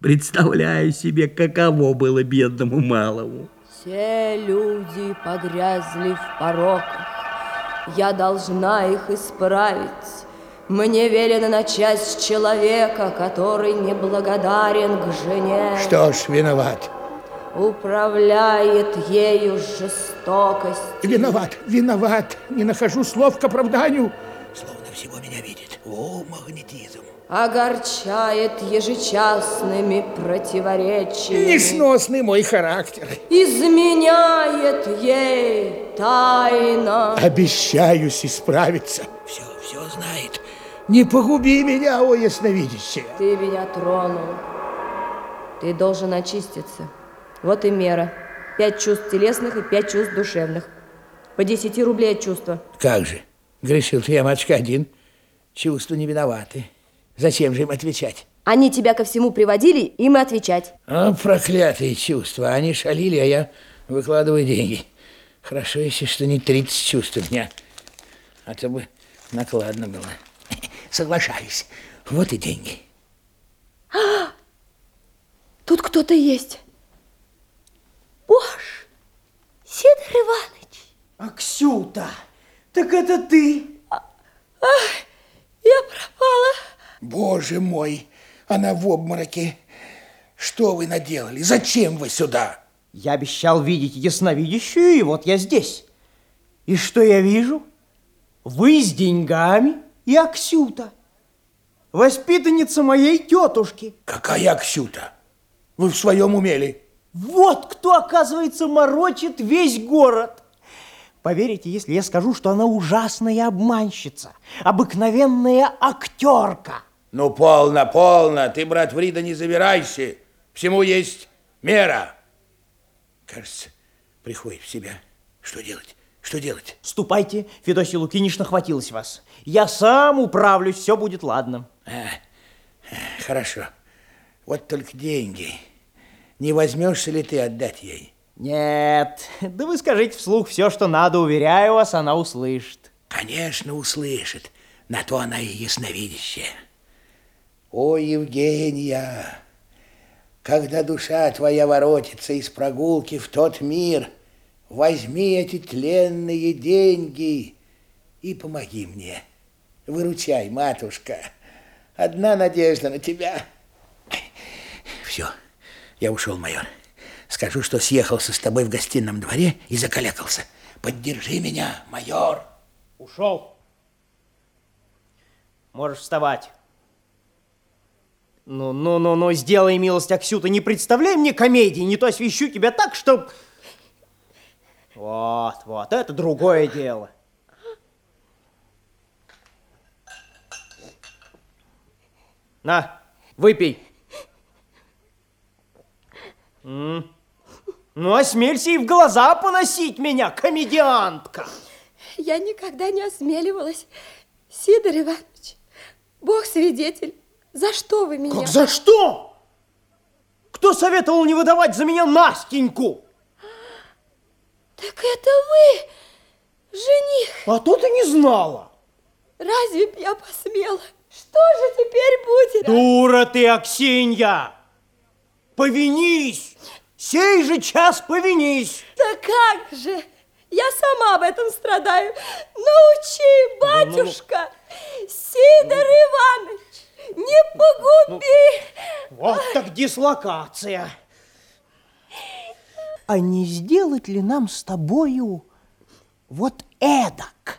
Представляю себе, каково было бедному малому. Все люди погрязли в пороках. Я должна их исправить. Мне велено начать с человека, который неблагодарен к жене. Что ж, виноват. Управляет ею жестокость. Виноват, виноват. Не нахожу слов к оправданию. Словно всего меня видит. О, магнетизм. Огорчает ежечасными противоречиями. Несносный мой характер. Изменяет ей тайно. Обещаюсь исправиться. Все, все знает. Не погуби меня, о ясновидящее. Ты меня тронул. Ты должен очиститься. Вот и мера. Пять чувств телесных и пять чувств душевных. По десяти рублей от чувства. Как же? Грешил-то я, матушка, один. Чувства не виноваты. Зачем же им отвечать? Они тебя ко всему приводили, им и отвечать. А, проклятые чувства. Они шалили, а я выкладываю деньги. Хорошо, если что не 30 чувств у меня. А то бы накладно было. Соглашаюсь. Вот и деньги. Тут кто-то есть. Боже, Сидор Иванович. Аксюта, так это ты? Я пропала. Боже мой, она в обмороке. Что вы наделали? Зачем вы сюда? Я обещал видеть ясновидящую, и вот я здесь. И что я вижу? Вы с деньгами и Аксюта. Воспитанница моей тетушки. Какая Аксюта? Вы в своем умели? Вот кто, оказывается, морочит весь город. Поверите, если я скажу, что она ужасная обманщица, обыкновенная актерка. Ну, полно, полно. Ты, брат Врида, не забирайся. Всему есть мера. Кажется, приходит в себя. Что делать? Что делать? Ступайте, Федосия Лукинишна хватилась вас. Я сам управлюсь, все будет ладно. А, хорошо. Вот только деньги. Не возьмешься ли ты отдать ей? Нет, да вы скажите вслух все, что надо, уверяю вас, она услышит. Конечно, услышит. На то она и ясновидящая. О, Евгения, когда душа твоя воротится из прогулки в тот мир, возьми эти тленные деньги и помоги мне. Выручай, матушка. Одна надежда на тебя. Все, я ушел, майор. Скажу, что съехался с тобой в гостином дворе и закалякался. Поддержи меня, майор. Ушел. Можешь вставать. Ну, ну, ну, ну, сделай милость, Аксюта, не представляй мне комедии, не то освещу тебя так, что... Вот, вот, это другое дело. На, выпей. Ну, осмелься и в глаза поносить меня, комедиантка. Я никогда не осмеливалась. Сидор Иванович, Бог свидетель, за что вы меня? Как за что? Кто советовал не выдавать за меня Настеньку? Так это вы, жених. А то ты не знала. Разве б я посмела? Что же теперь будет? Дура ты, Аксинья! Повинись! Сей же час повинись! Да как же? Я сама об этом страдаю. Научи, батюшка! Сидор Иванович, не погуби! Вот так дислокация. А не сделать ли нам с тобою вот эдак?